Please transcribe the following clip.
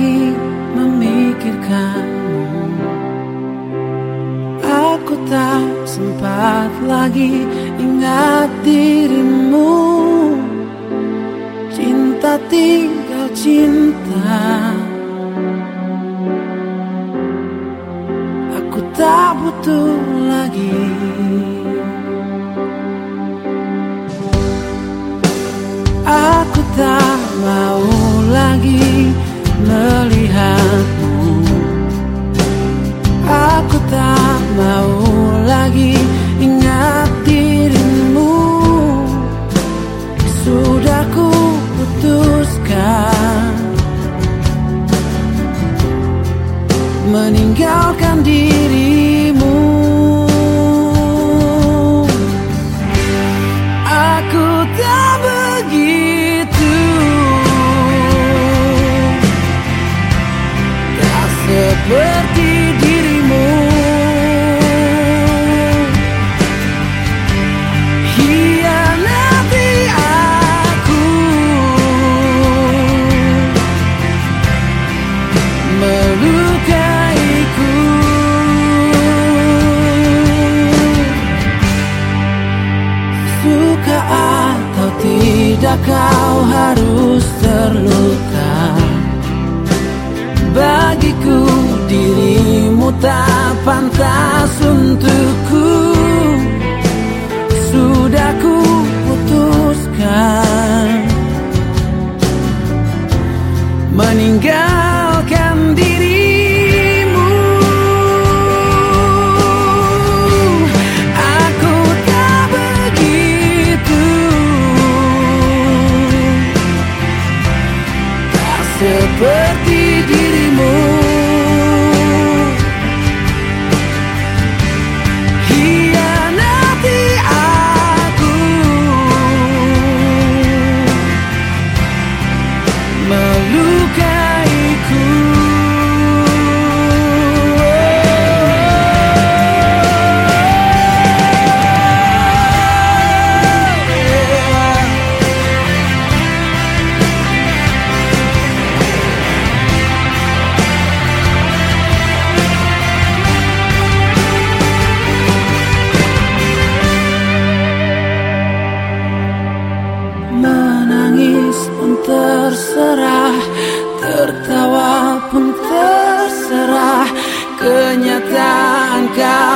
lagi memikirkanmu. Aku tak sempat lagi ingat dirimu. Cinta tinggal cinta. Aku tak butuh lagi. Aku tak mau lagi melihatmu. Aku tak mau lagi ingat dirimu. Sudah ku putuskan. Meninggalkan dirimu tidak kau harus terluka? Bagiku dirimu tak pantas untukku seperti terserah Tertawa pun terserah Kenyataan kau